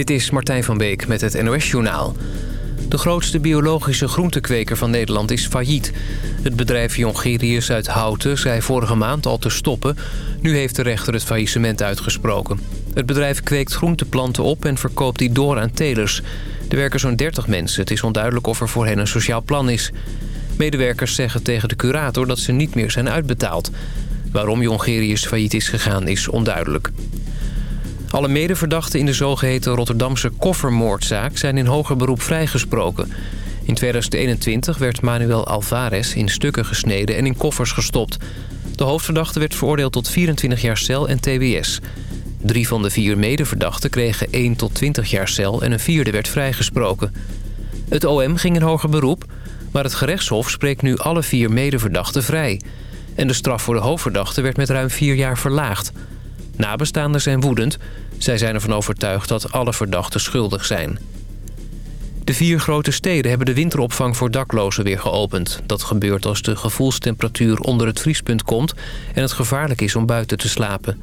Dit is Martijn van Beek met het NOS-journaal. De grootste biologische groentekweker van Nederland is failliet. Het bedrijf Jongerius uit Houten zei vorige maand al te stoppen. Nu heeft de rechter het faillissement uitgesproken. Het bedrijf kweekt groenteplanten op en verkoopt die door aan telers. Er werken zo'n 30 mensen. Het is onduidelijk of er voor hen een sociaal plan is. Medewerkers zeggen tegen de curator dat ze niet meer zijn uitbetaald. Waarom Jongerius failliet is gegaan is onduidelijk. Alle medeverdachten in de zogeheten Rotterdamse koffermoordzaak... zijn in hoger beroep vrijgesproken. In 2021 werd Manuel Alvarez in stukken gesneden en in koffers gestopt. De hoofdverdachte werd veroordeeld tot 24 jaar cel en tbs. Drie van de vier medeverdachten kregen 1 tot 20 jaar cel... en een vierde werd vrijgesproken. Het OM ging in hoger beroep... maar het gerechtshof spreekt nu alle vier medeverdachten vrij. En de straf voor de hoofdverdachte werd met ruim vier jaar verlaagd... Nabestaanders zijn woedend. Zij zijn ervan overtuigd dat alle verdachten schuldig zijn. De vier grote steden hebben de winteropvang voor daklozen weer geopend. Dat gebeurt als de gevoelstemperatuur onder het vriespunt komt... en het gevaarlijk is om buiten te slapen.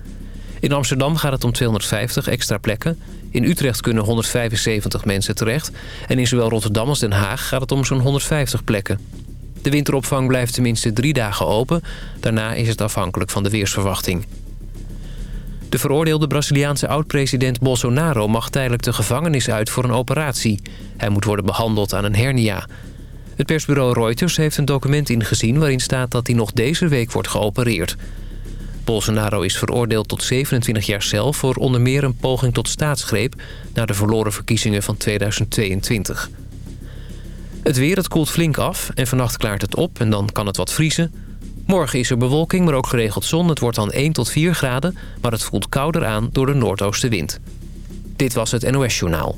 In Amsterdam gaat het om 250 extra plekken. In Utrecht kunnen 175 mensen terecht. En in zowel Rotterdam als Den Haag gaat het om zo'n 150 plekken. De winteropvang blijft tenminste drie dagen open. Daarna is het afhankelijk van de weersverwachting. De veroordeelde Braziliaanse oud-president Bolsonaro mag tijdelijk de gevangenis uit voor een operatie. Hij moet worden behandeld aan een hernia. Het persbureau Reuters heeft een document ingezien waarin staat dat hij nog deze week wordt geopereerd. Bolsonaro is veroordeeld tot 27 jaar cel voor onder meer een poging tot staatsgreep... na de verloren verkiezingen van 2022. Het weer, het koelt flink af en vannacht klaart het op en dan kan het wat vriezen. Morgen is er bewolking, maar ook geregeld zon. Het wordt dan 1 tot 4 graden, maar het voelt kouder aan door de noordoostenwind. Dit was het NOS Journaal.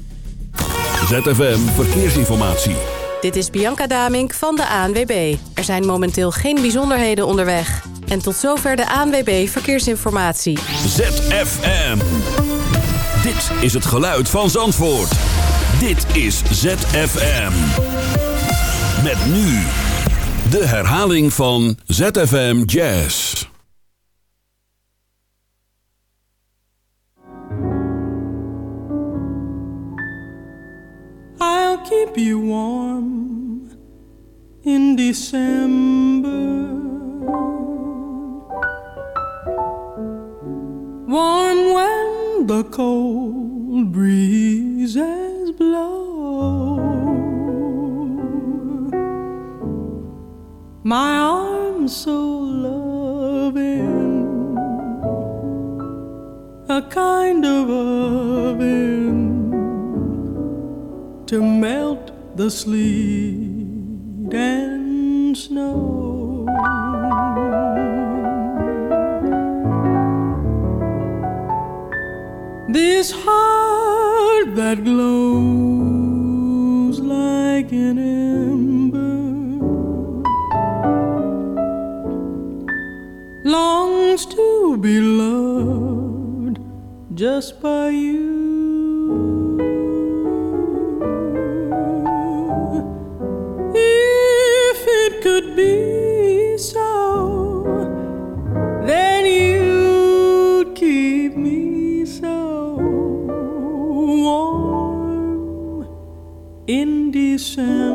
ZFM Verkeersinformatie. Dit is Bianca Damink van de ANWB. Er zijn momenteel geen bijzonderheden onderweg. En tot zover de ANWB Verkeersinformatie. ZFM. Dit is het geluid van Zandvoort. Dit is ZFM. Met nu... De herhaling van ZFM Jazz. I'll keep you warm in December. Warm when the cold breezes blow. My arms so loving, a kind of oven to melt the sleet and snow. This heart that glows like an longs to be loved just by you. If it could be so, then you'd keep me so warm in December.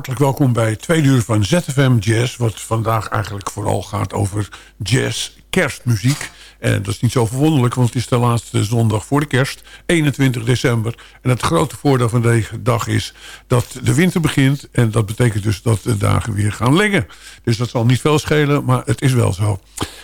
Hartelijk welkom bij twee uur van ZFM Jazz. Wat vandaag eigenlijk vooral gaat over jazz, kerstmuziek. En dat is niet zo verwonderlijk, want het is de laatste zondag voor de kerst, 21 december. En het grote voordeel van deze dag is dat de winter begint. En dat betekent dus dat de dagen weer gaan lengen. Dus dat zal niet veel schelen, maar het is wel zo.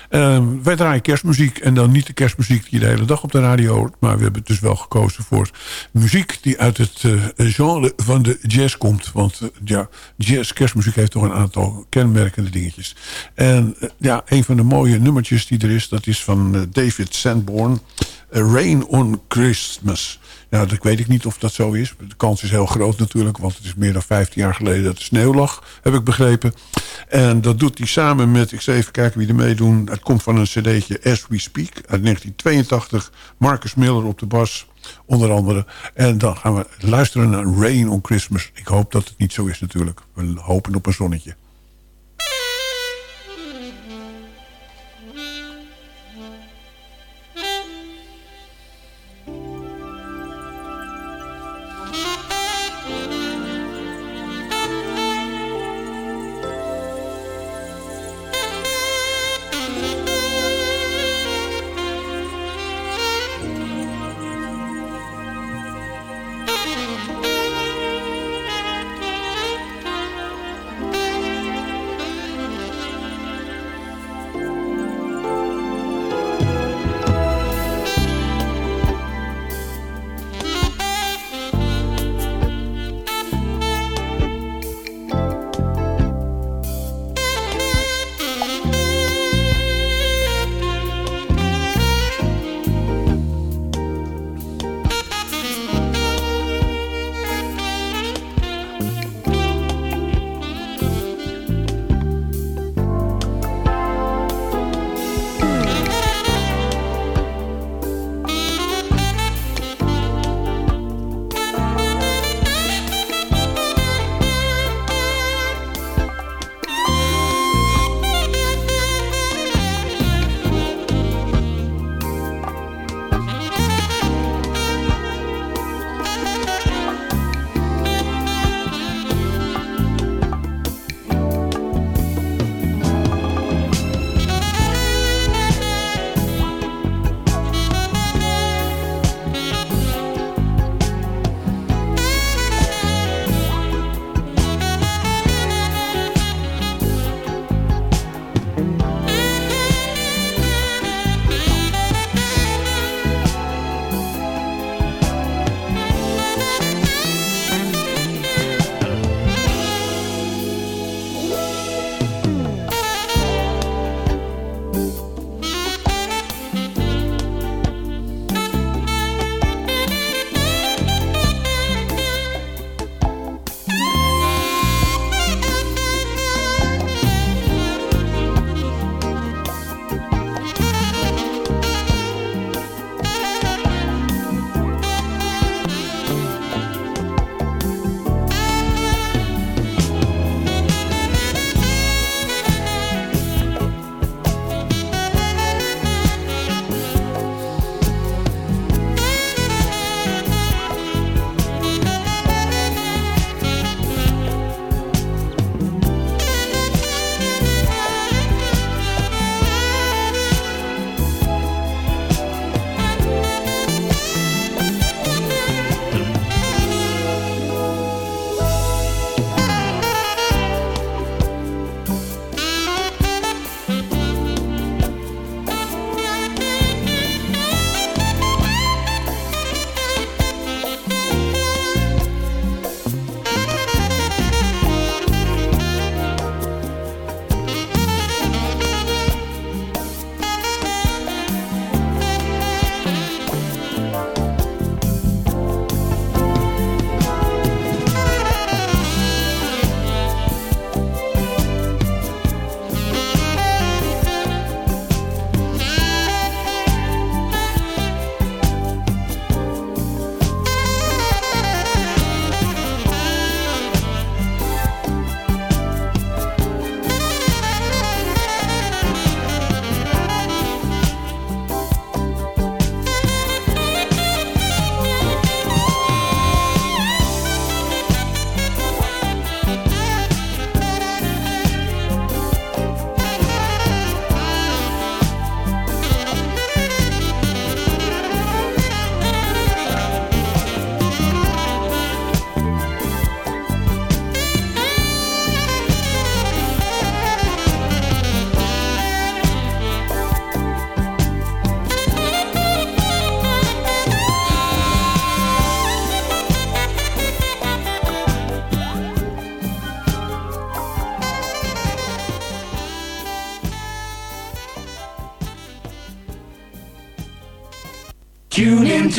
Ehm, wij draaien kerstmuziek en dan niet de kerstmuziek die de hele dag op de radio hoort. Maar we hebben dus wel gekozen voor muziek die uit het eh, genre van de jazz komt. Want eh, ja, jazz, kerstmuziek heeft toch een aantal kenmerkende dingetjes. En eh, ja, een van de mooie nummertjes die er is, dat is van eh, David Sanborn. eh, Rain on Christmas. Nou, dat weet ik niet of dat zo is. De kans is heel groot natuurlijk, want het is meer dan 15 jaar geleden dat de sneeuw lag, heb ik begrepen. En dat doet hij samen met, ik zal even kijken wie er meedoen. Het komt van een cd'tje As We Speak uit 1982. Marcus Miller op de bas, onder andere. En dan gaan we luisteren naar Rain on Christmas. Ik hoop dat het niet zo is natuurlijk. We hopen op een zonnetje.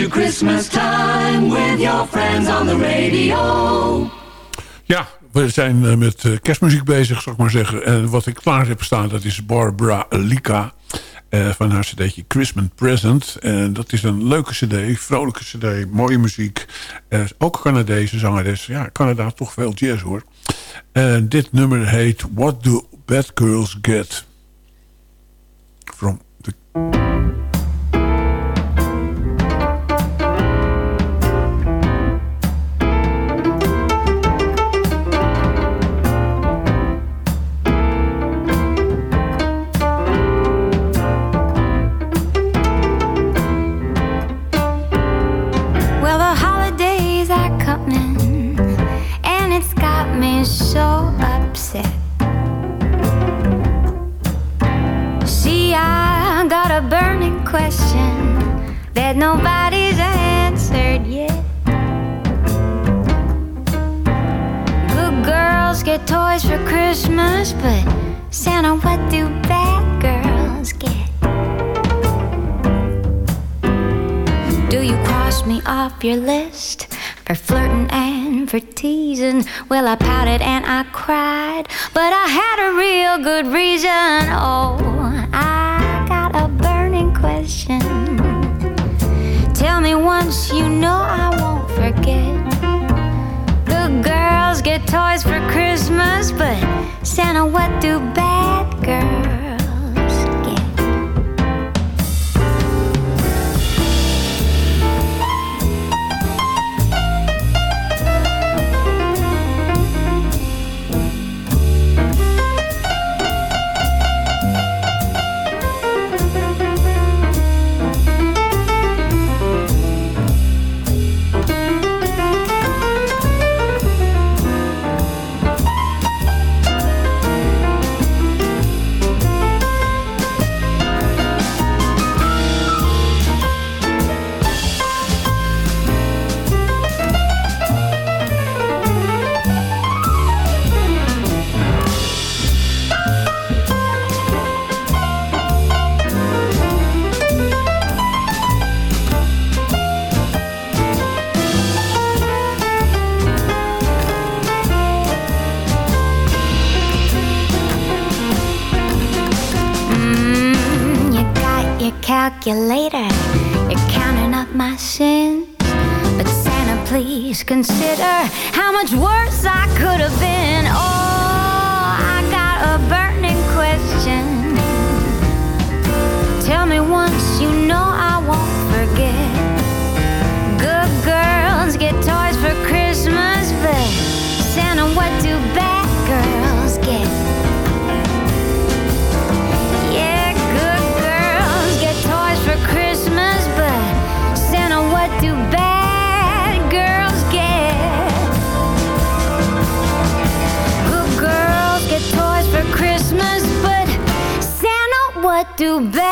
Christmas time with your friends on the radio. Ja, we zijn eh, met eh, kerstmuziek bezig, zal ik maar zeggen. En wat ik klaar heb staan, dat is Barbara Lika. Uh, van haar cd'tje Christmas Present. En dat is een leuke cd, vrolijke cd, mooie muziek. Ook Canadese zangeres. Ja, Canada toch veel jazz hoor. En dit nummer heet What Do Bad Girls Get? From the... nobody's answered yet. Good girls get toys for Christmas, but Santa, what do bad girls get? Do you cross me off your list for flirting and for teasing? Well, I pouted and I cried, but I had a real good reason. Oh, I a burning question. Tell me once, you know I won't forget. The girls get toys for Christmas, but Santa, what do bad girls? How much worse I could have been. Oh, I got a burning question. Tell me once, you know I won't forget. Good girls get toys for Christmas, but Santa, what do bad do bad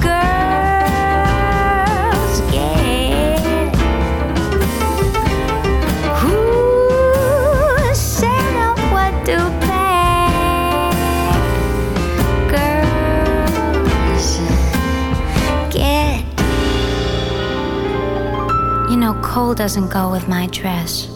girls get? Who said what do bad girls get? You know, coal doesn't go with my dress.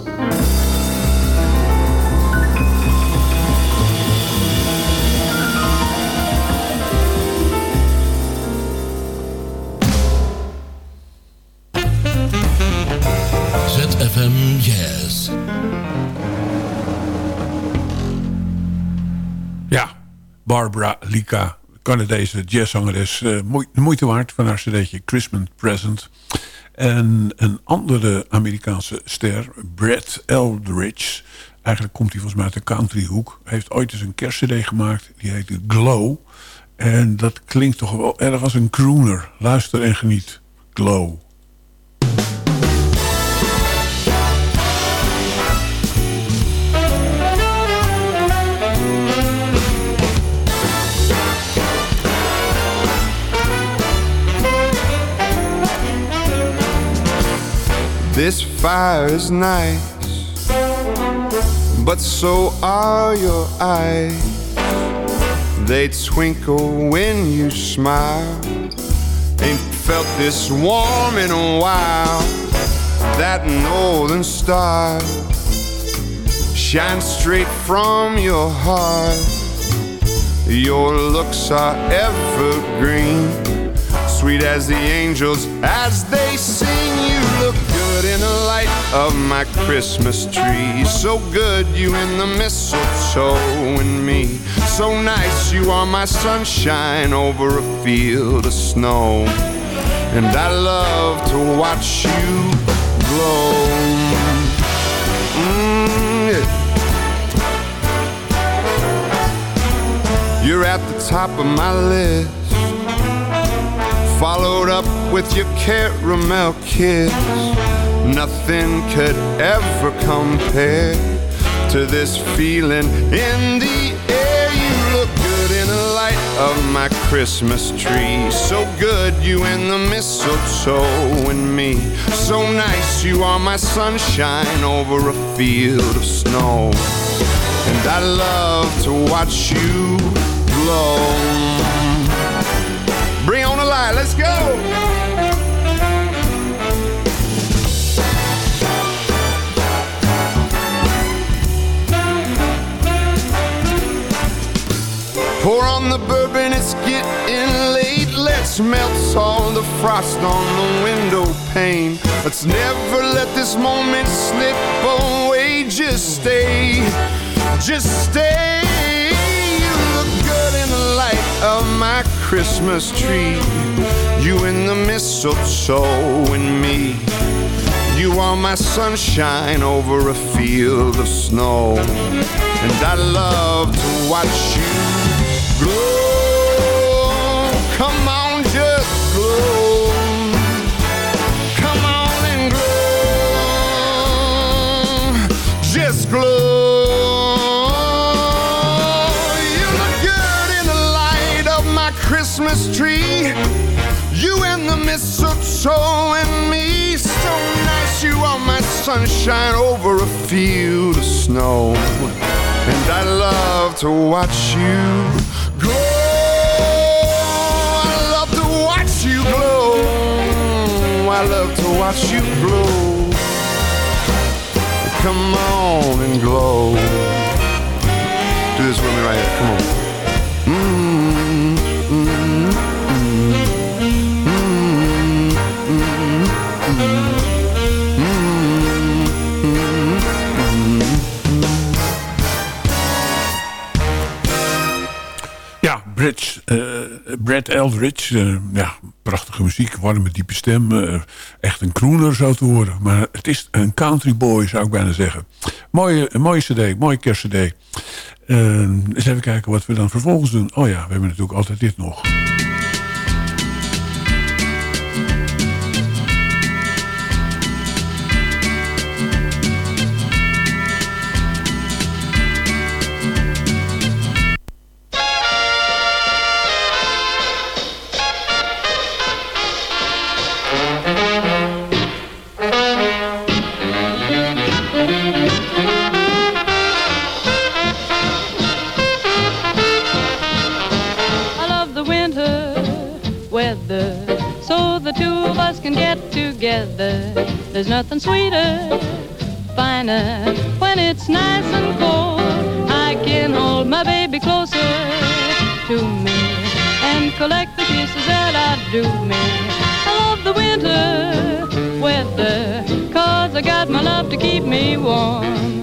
Ja, Barbara Lika, Canadese jazzzangeres. Uh, moeite waard van haar cd'tje Christmas Present. En een andere Amerikaanse ster, Brad Eldridge. Eigenlijk komt hij volgens mij uit de countryhoek. Hij heeft ooit eens een kerstcd gemaakt. Die heet Glow. En dat klinkt toch wel erg als een crooner. Luister en geniet. Glow. This fire is nice, but so are your eyes. They twinkle when you smile, Ain't felt this warm in a while. That northern star shines straight from your heart. Your looks are evergreen, sweet as the angels as they sing. You in the light of my Christmas tree. So good, you in the mistletoe and me. So nice, you are my sunshine over a field of snow. And I love to watch you glow. Mm. You're at the top of my list. Followed up with your caramel kiss. Nothing could ever compare to this feeling in the air. You look good in the light of my Christmas tree. So good, you in the mistletoe and me. So nice, you are my sunshine over a field of snow. And I love to watch you glow. Bring on the light, let's go. Pour on the bourbon, it's getting late. Let's melt all the frost on the window pane. Let's never let this moment slip away. Just stay, just stay. You look good in the light of my Christmas tree. You in the mistletoe and me. You are my sunshine over a field of snow. And I love to watch you glow. Come on, just glow. Come on and glow. Just glow. You look good in the light of my Christmas tree. You and the mistletoe and me. So nice, you are my sunshine over a field of snow. And I love to watch you watch you glow. Come on and glow. Do this with me right here. Come on. Mm, mm, Ja, Brad, eh, Brad Eldridge. eh, ja, prachtige muziek, warme, diepe stem. eh, echt een crooner zo te horen. Maar het is een country boy, zou ik bijna zeggen. Mooie, mooie cd, mooie kerstcd. Eh, eens even kijken wat we dan vervolgens doen. Oh ja, we hebben natuurlijk altijd dit nog. There's nothing sweeter, finer when it's nice and cold. I can hold my baby closer to me and collect the kisses that I do me. I love the winter weather cause I got my love to keep me warm.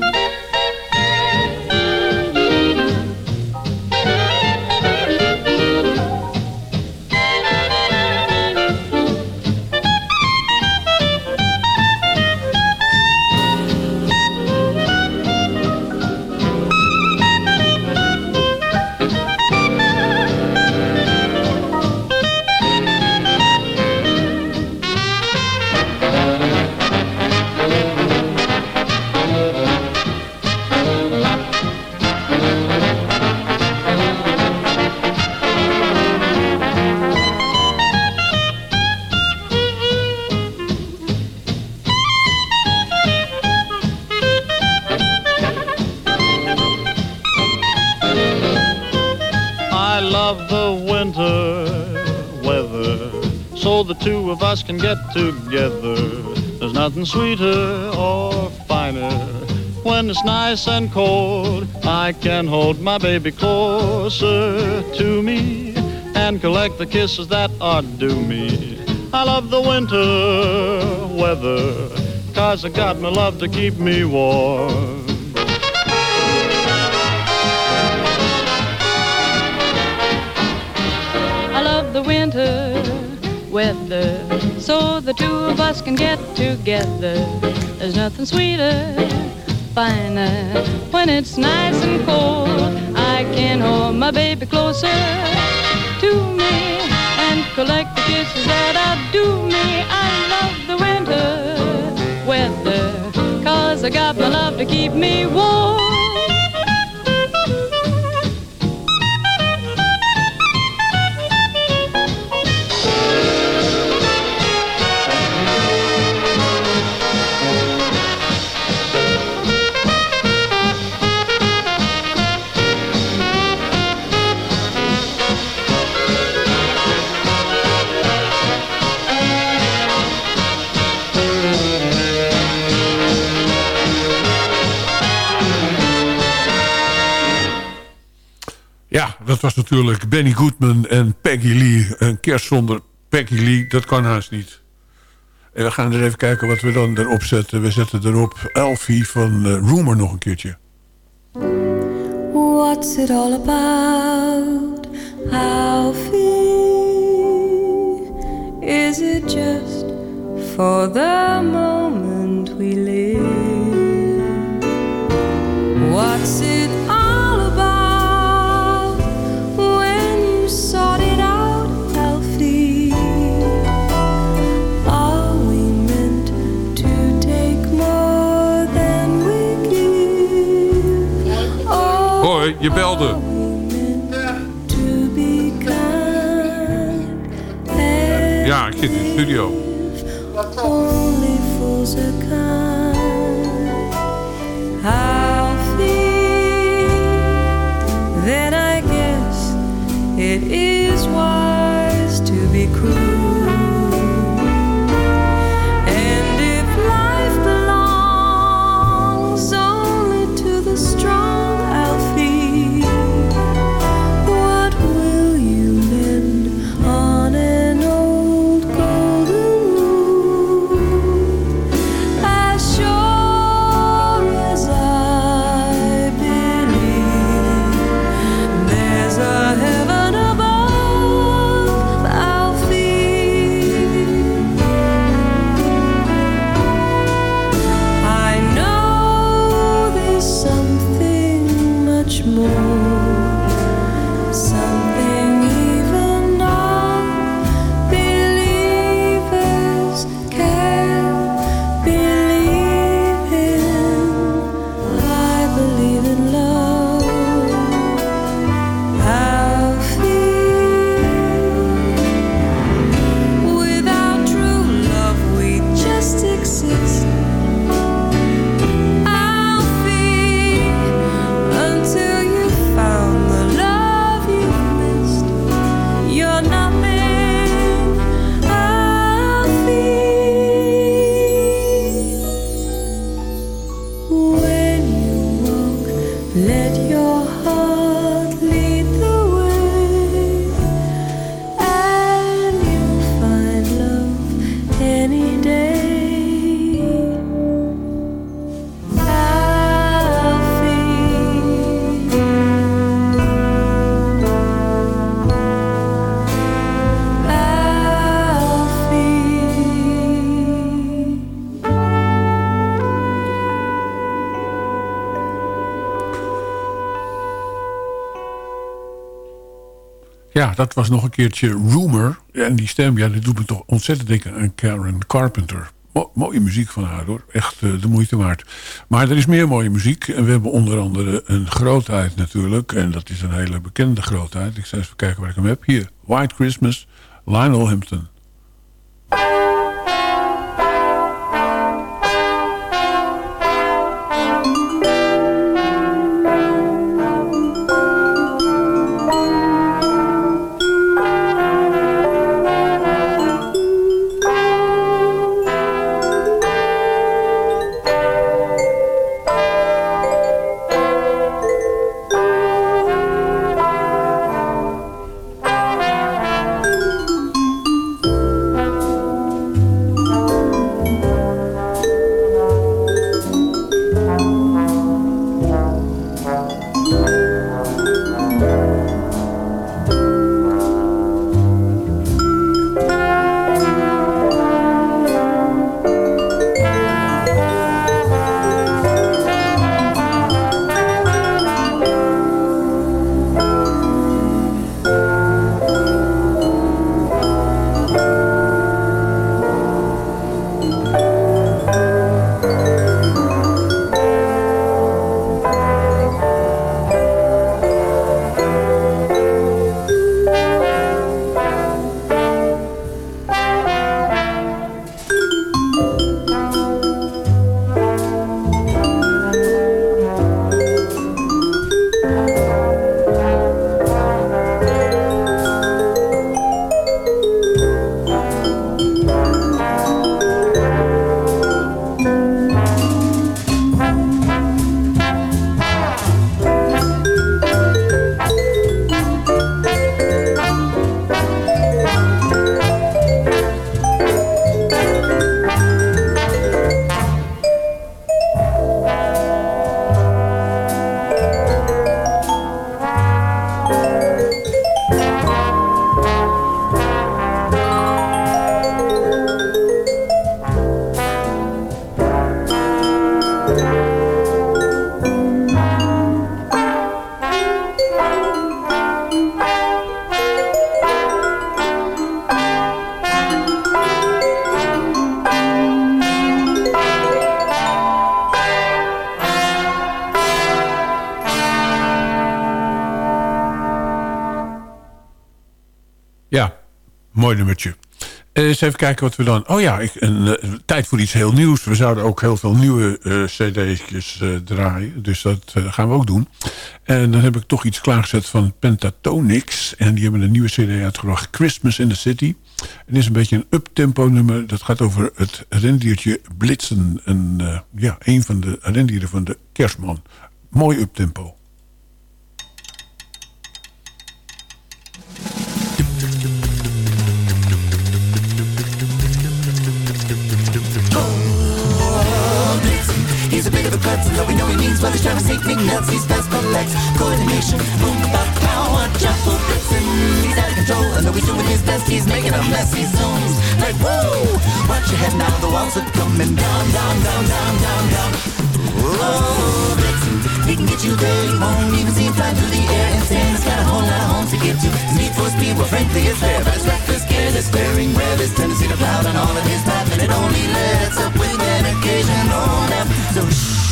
Can get together. There's nothing sweeter or finer. When it's nice and cold, I can hold my baby closer to me and collect the kisses that are due me. I love the winter weather, cause I got my love to keep me warm. Weather, so the two of us can get together. There's nothing sweeter, finer. When it's nice and cold, I can hold my baby closer to me and collect the kisses that outdo me. I love the winter weather, cause I got my love to keep me warm. Dat was natuurlijk Benny Goodman en Peggy Lee. Een kerst zonder Peggy Lee, dat kan haast niet. En we gaan er even kijken wat we dan erop zetten. We zetten erop Elfie van uh, Rumor nog een keertje. What's it all about, Alfie? Is it just for the moment we live? What's je belde. Ja, ik zit in de studio. Ja, dat was nog een keertje Rumor. En die stem, ja, dat doet me toch ontzettend denken aan Karen Carpenter. Mo- mooie muziek van haar hoor. Echt eh, de moeite waard. Maar er is meer mooie muziek. En we hebben onder andere een grootheid natuurlijk. En dat is een hele bekende grootheid. Ik zal eens even kijken waar ik hem heb. Hier, White Christmas, Lionel Hampton. Eens even kijken wat we dan... Oh ja, ik, een, eh, tijd voor iets heel nieuws. We zouden ook heel veel nieuwe eh, cd'tjes eh, draaien. Dus dat gaan we ook doen. En dan heb ik toch iets klaargezet van Pentatonix. En die hebben een nieuwe cd uitgebracht. Christmas in the City. En is een beetje een uptempo nummer. Dat gaat over het rendiertje Blitzen. En, ja, een van de rendieren van de kerstman. Mooi uptempo. He's a bit of and though we know he means well, he's trying to make me nuts. He's fast for legs, coordination, boom, bop, power, shuffle, blitzing. He's out of control, and though he's doing his best, he's making a mess. He zooms like whoa. Watch your head now, the walls are coming down, down, down, down, down, down. Oh, whoa, blitzing, he can get you there. You won't even see him fly through the air. Insane, he's got a whole lot of homes to get to. His need for speed, well, frankly, it's there, but his reckless, careless, sparing, rare, his tendency to cloud on all of his path, and it only lets up with an occasional nap. So shh,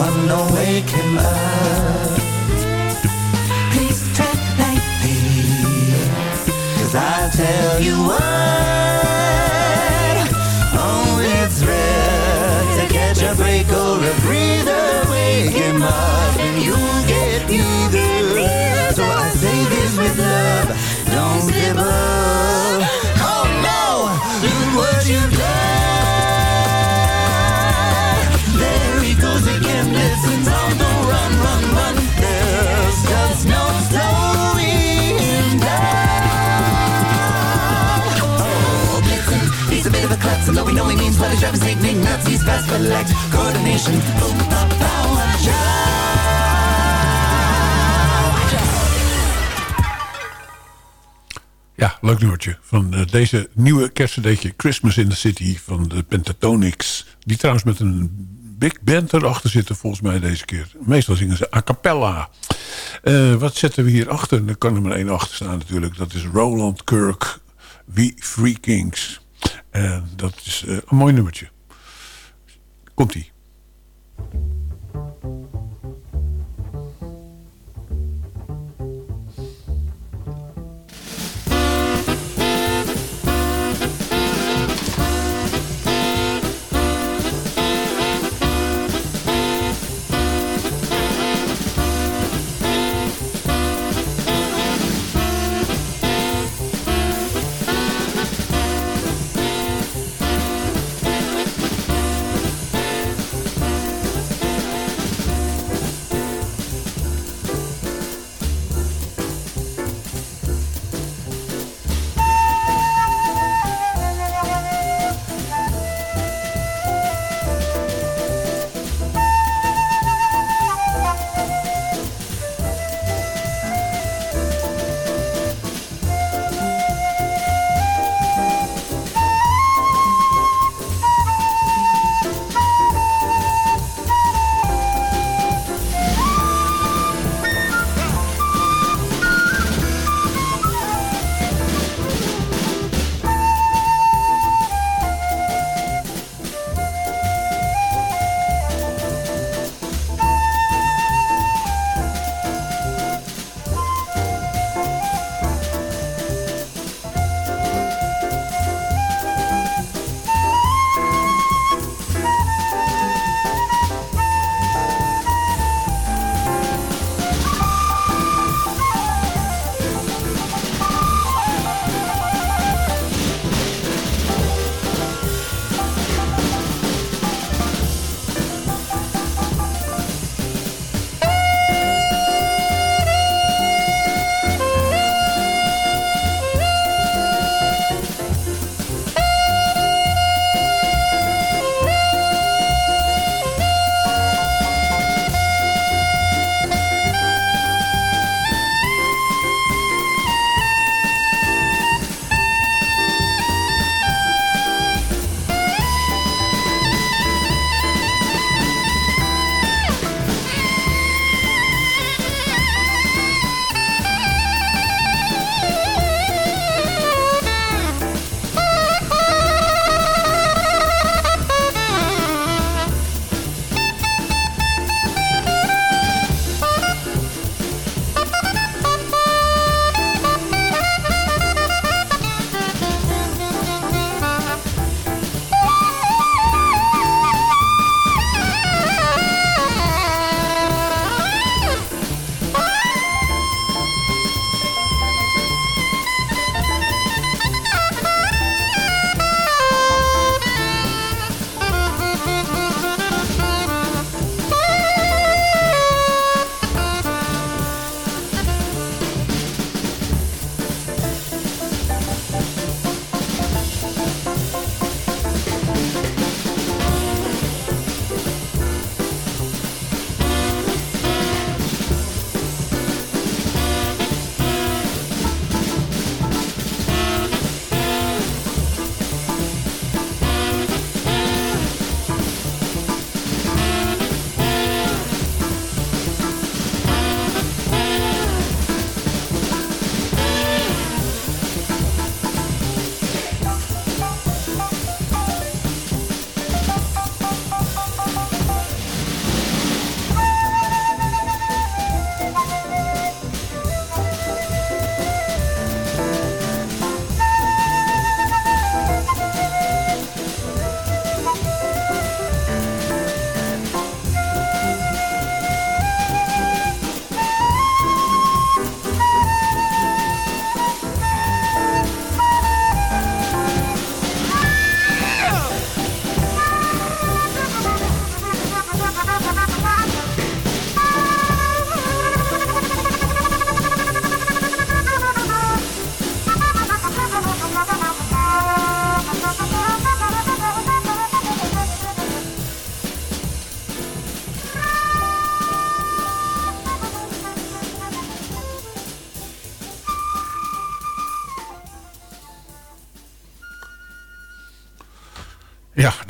Don't want no wake him up. Please tread lightly, cause I'll tell you what. Oh, it's rare to catch a break or a breather. Wake him up and you'll get neither. So I say this with love, don't give up. We know means for legs, coordination, Ja, leuk nummertje. Van eh, deze nieuwe kerstcd'tje Christmas in the City van de Pentatonix. Die trouwens met een big band erachter zitten volgens mij deze keer. Meestal zingen ze a cappella. Eh, wat zetten we hier achter? Er kan er maar één achter staan natuurlijk. Dat is Roland Kirk, We Three Kings. En dat is eh, een mooi nummertje. Komt-ie.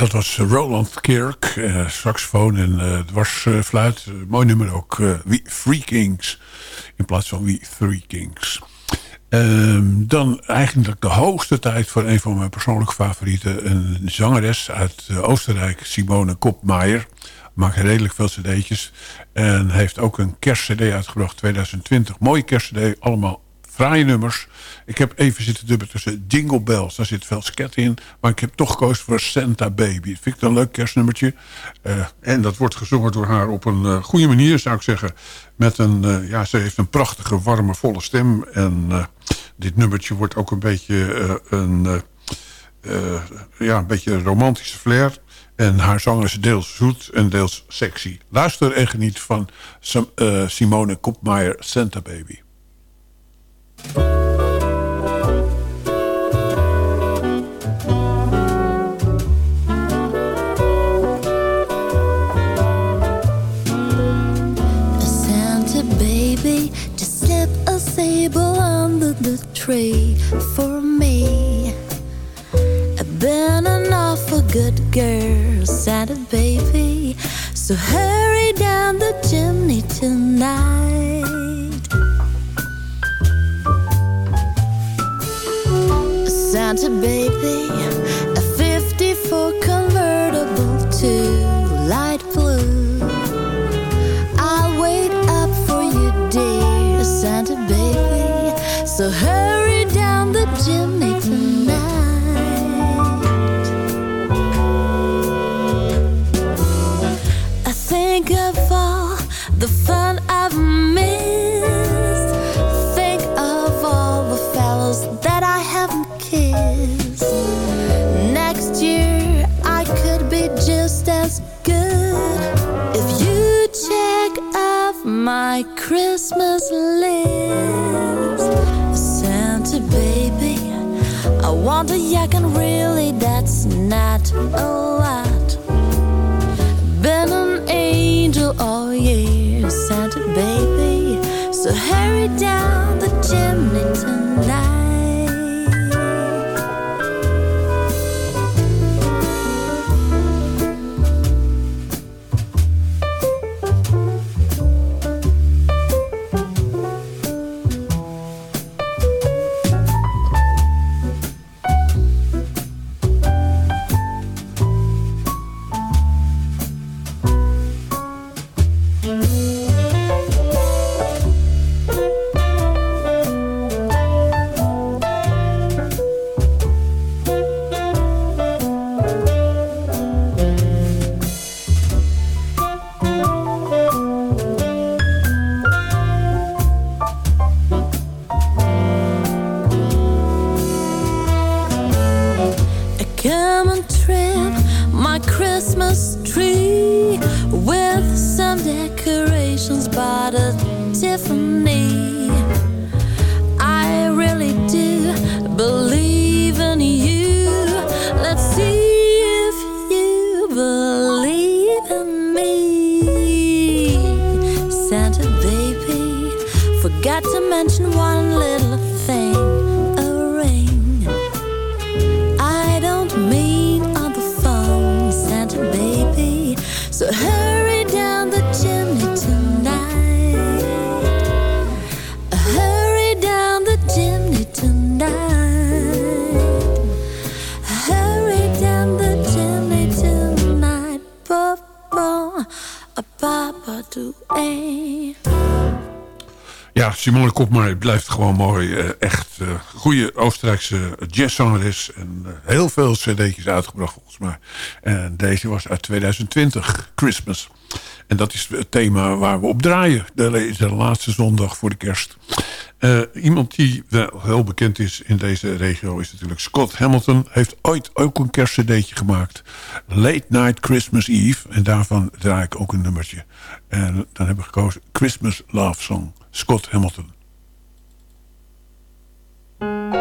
Dat was Roland Kirk, eh, saxofoon en eh, dwarsfluit. Mooi nummer ook, eh, We Three Kings, in plaats van We Three Kings. Ehm, dan eigenlijk de hoogste tijd voor een van mijn persoonlijke favorieten. Een zangeres uit Oostenrijk, Simone Kopmaier. Maakt redelijk veel cd'tjes. En heeft ook een kerstcd uitgebracht, 2020. Mooie kerstcd, allemaal fraaie nummers. Ik heb even zitten dubben tussen Jingle Bells. Daar zit veel scat in. Maar ik heb toch gekozen voor Santa Baby. Vind ik een leuk kerstnummertje. Eh, en dat wordt gezongen door haar op een eh, goede manier, zou ik zeggen. Met een, eh, ja, ze heeft een prachtige, warme, volle stem. En dit nummertje wordt ook een beetje een, ja, een beetje een romantische flair. En haar zang is deels zoet en deels sexy. Luister en geniet van Simone Kopmaier, Santa Baby. Música mooi. eh, echt eh goede Oostenrijkse jazzzangeres. En eh, heel veel cd'tjes uitgebracht volgens mij. En deze was uit 2020, Christmas. En dat is het thema waar we op draaien. De, laatste zondag voor de kerst. Iemand die wel heel bekend is in deze regio is natuurlijk Scott Hamilton. Heeft ooit ook een kerstcd'tje gemaakt. Late Night Christmas Eve. En daarvan draai ik ook een nummertje. En dan heb ik gekozen Christmas Love Song. Scott Hamilton. Thank you.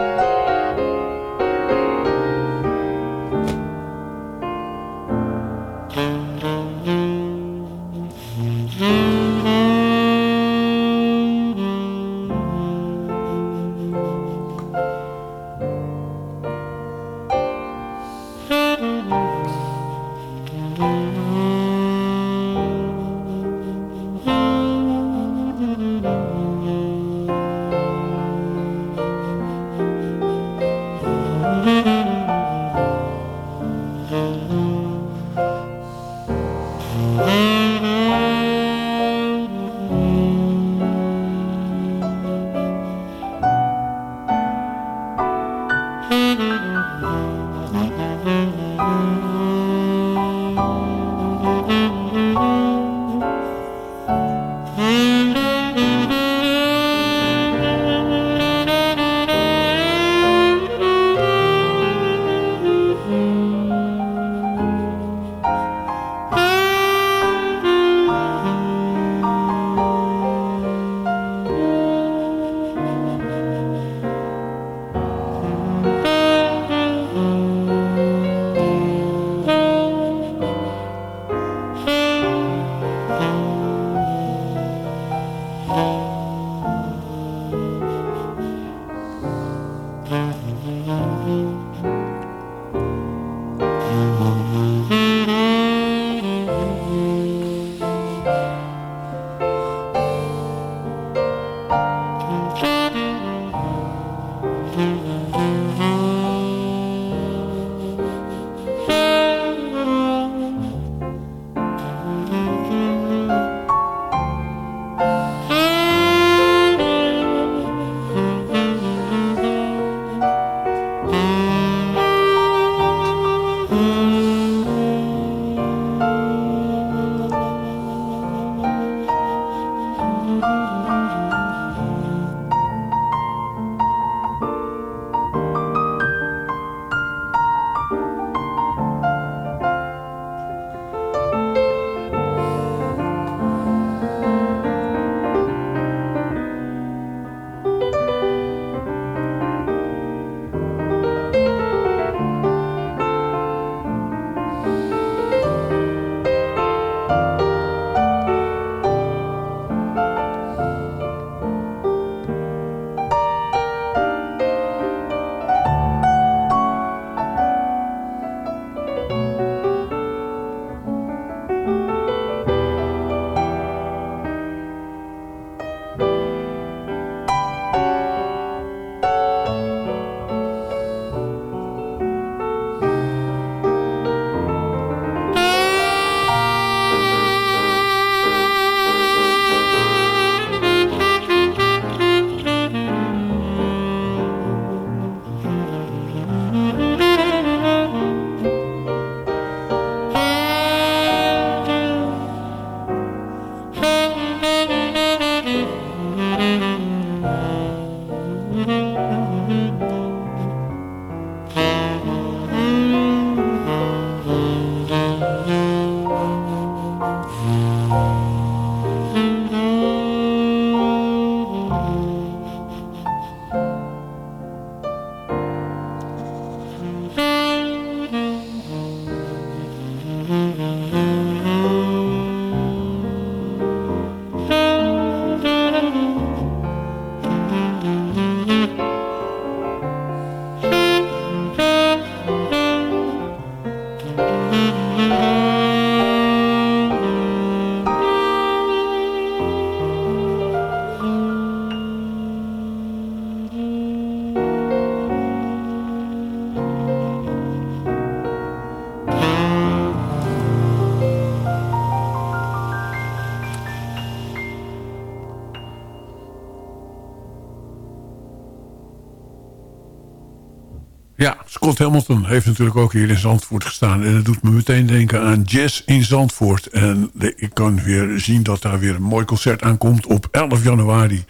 Hamilton heeft natuurlijk ook hier in Zandvoort gestaan. En dat doet me meteen denken aan jazz in Zandvoort. En ik kan weer zien dat daar weer een mooi concert aankomt op 11 januari.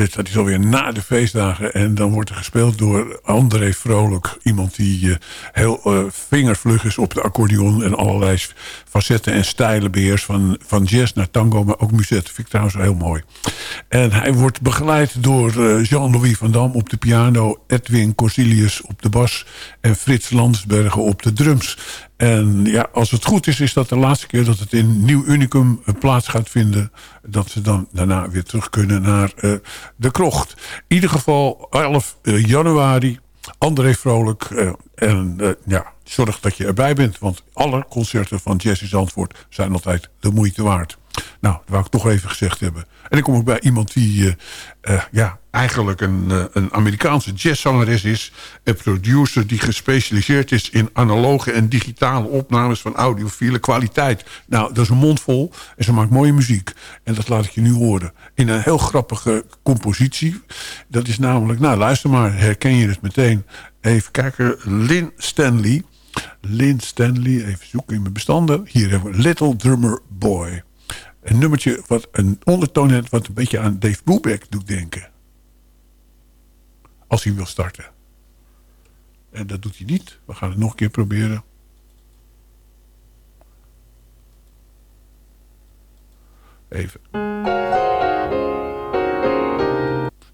Dit, dat is alweer na de feestdagen. En dan wordt er gespeeld door André Vrolijk. Iemand die eh, heel eh, vingervlug is op de accordeon. En allerlei facetten en stijlen beheerst. Van, van jazz naar tango, maar ook muziek. Vind ik trouwens heel mooi. En hij wordt begeleid door eh, Jean-Louis van Dam op de piano. Edwin Corsilius op de bas en Frits Landsbergen op de drums. En ja, als het goed is, is dat de laatste keer dat het in Nieuw Unicum plaats gaat vinden. Dat ze dan daarna weer terug kunnen naar uh, de krocht. In ieder geval 11 uh, januari. André Vrolijk. En ja, zorg dat je erbij bent. Want alle concerten van Jesse Zandvoort zijn altijd de moeite waard. Nou, dat wou ik toch even gezegd hebben. En ik kom ik bij iemand die eh, eh, ja, eigenlijk een, eh, een Amerikaanse jazzzangeres is. Een producer die gespecialiseerd is in analoge en digitale opnames van audiofiele kwaliteit. Nou, dat is een mond vol en ze maakt mooie muziek. En dat laat ik je nu horen. In een heel grappige compositie. Dat is namelijk, nou luister maar, herken je het meteen. Even kijken, Lynn Stanley. Lynn Stanley, even zoeken in mijn bestanden. Hier hebben we Little Drummer Boy. Een nummertje wat een ondertoon heeft... wat een beetje aan Dave Brubeck doet denken. Als hij wil starten. En dat doet hij niet. We gaan het nog een keer proberen. Even.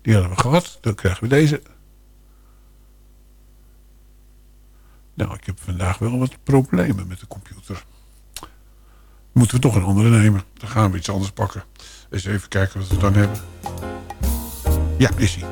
Die hadden we gehad. Dan krijgen we deze. Nou, ik heb vandaag wel wat problemen met de computer moeten we toch een andere nemen. Dan gaan we iets anders pakken. Eens even kijken wat we dan hebben. Ja, is hij.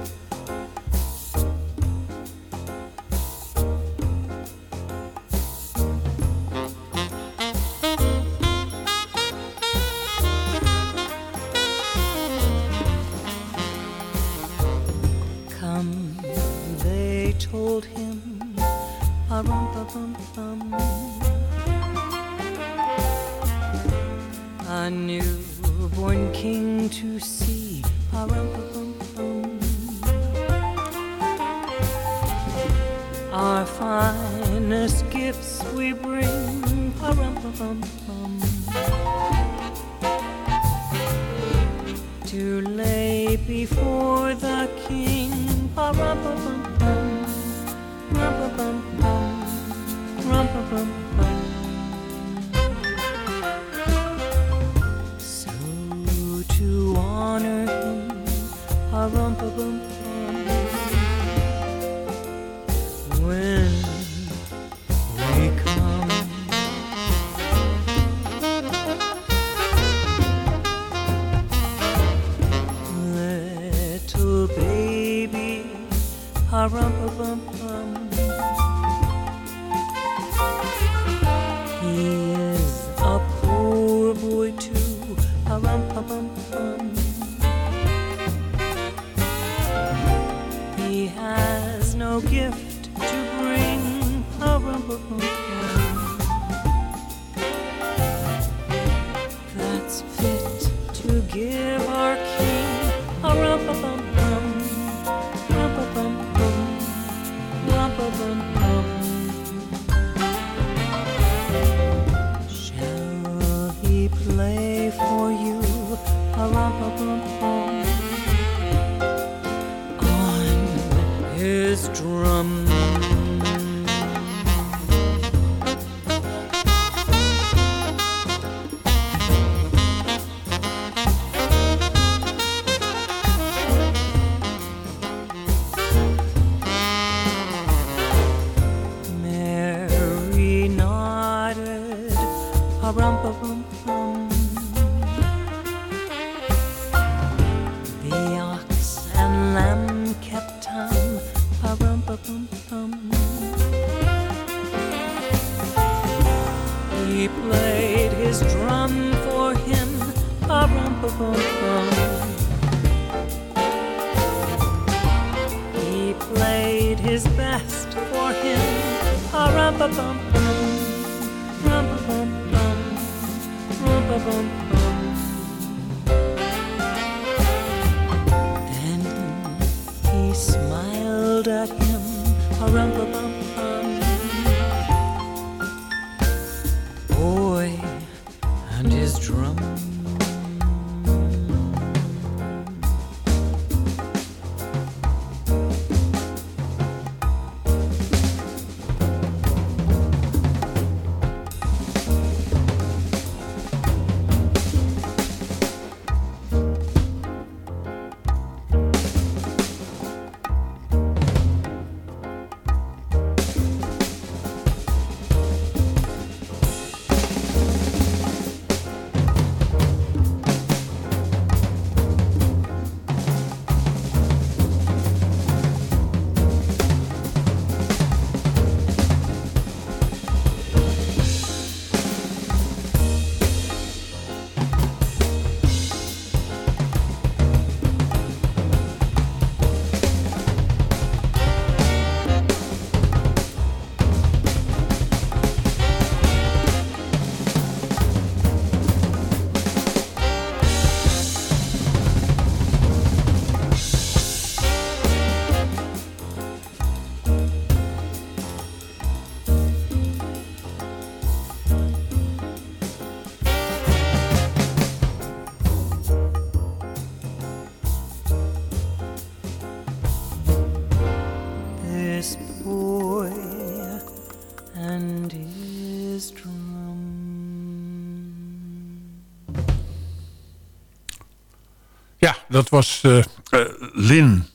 Dat was eh eh, Lynn.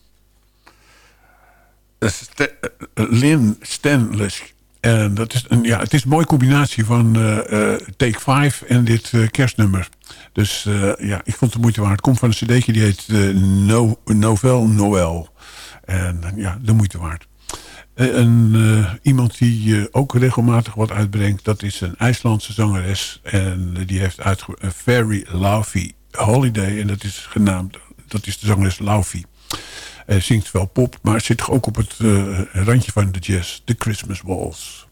Eh, Sta- eh, Lynn Stanley. En dat is een, ja, het is een mooie combinatie van Take 5 en dit kerstnummer. Dus ja, ik vond het de moeite waard. Het komt van een cd'tje die heet no, Novel Noël. En ja, de moeite waard. En iemand die ook regelmatig wat uitbrengt... dat is een IJslandse zangeres. En die heeft uitgebracht Very Laufey Holiday. En dat is genaamd, dat is de zangeres Laufey. Zingt wel pop, maar zit ook op het eh, randje van de jazz. The Christmas Waltz.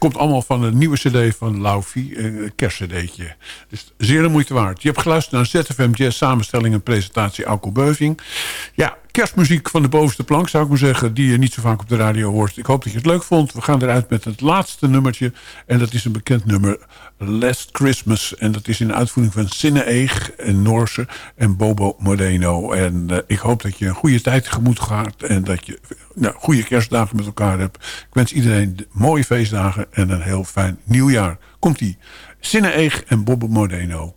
Komt allemaal van een nieuwe cd van Laufey, een kerstcd'tje. Dus zeer de moeite waard. Je hebt geluisterd naar ZFM Jazz samenstelling en presentatie Alko Beuving. Kerstmuziek van de bovenste plank zou ik maar zeggen... die je niet zo vaak op de radio hoort. Ik hoop dat je het leuk vond. We gaan eruit met het laatste nummertje. En dat is een bekend nummer, Last Christmas. En dat is in uitvoering van Sinne Eeg en Noorse en Bobo Moreno. En eh, ik hoop dat je een goede tijd tegemoet gaat... en dat je nou, goede kerstdagen met elkaar hebt. Ik wens iedereen de mooie feestdagen en een heel fijn nieuwjaar. Komt-ie. Sinne Eeg en Bobo Moreno.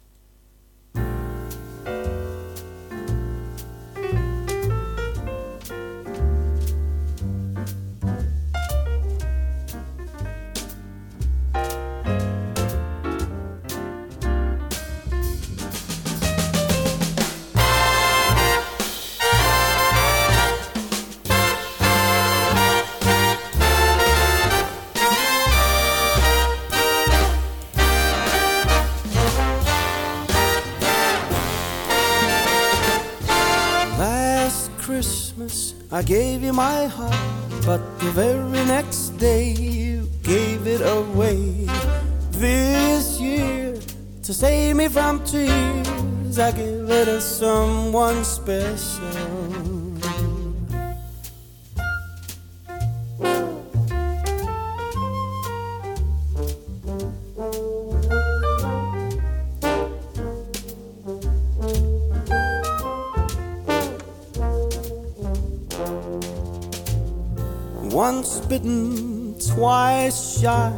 Bitten, twice shy.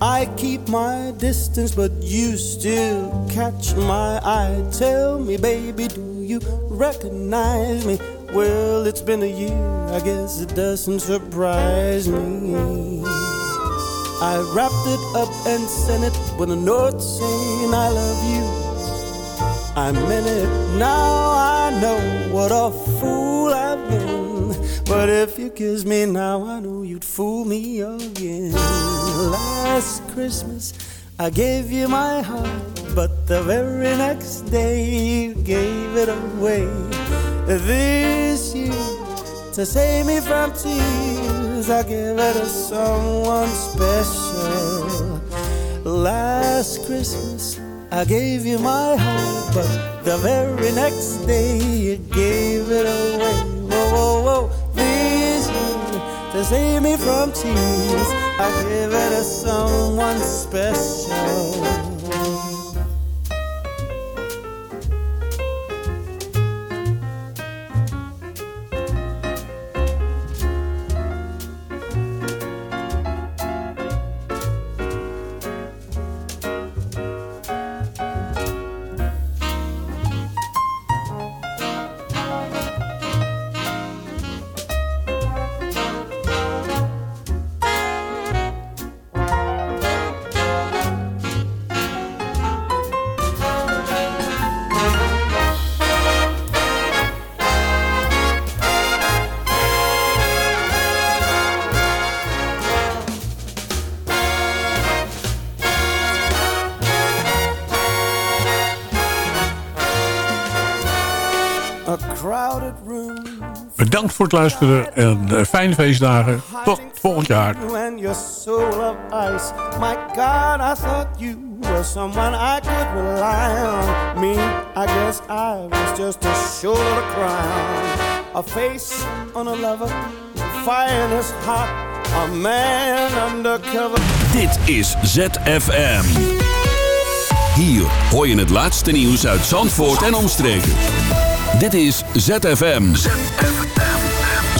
I keep my distance, but you still catch my eye. Tell me, baby, do you recognize me? Well, it's been a year, I guess it doesn't surprise me. I wrapped it up and sent it with a note saying I love you. I meant it, now I know what a fool been. But if you kiss me now, I know you'd fool me again. Last Christmas, I gave you my heart, but the very next day you gave it away. This year, to save me from tears, I give it to someone special. Last Christmas, I gave you my heart, but the very next day you gave it away. Whoa, whoa, whoa, save me from tears, I give it to someone special. Bedankt voor het luisteren en eh, fijne feestdagen. Tot volgend jaar. My God, I thought you were someone I could rely on. Me, I guess I was just a shoulder to cry on. A face on a lover, fire in his heart. A man undercover. Dit is ZFM. Hier hoor je het laatste nieuws uit Zandvoort en omstreken. Dit is ZFM.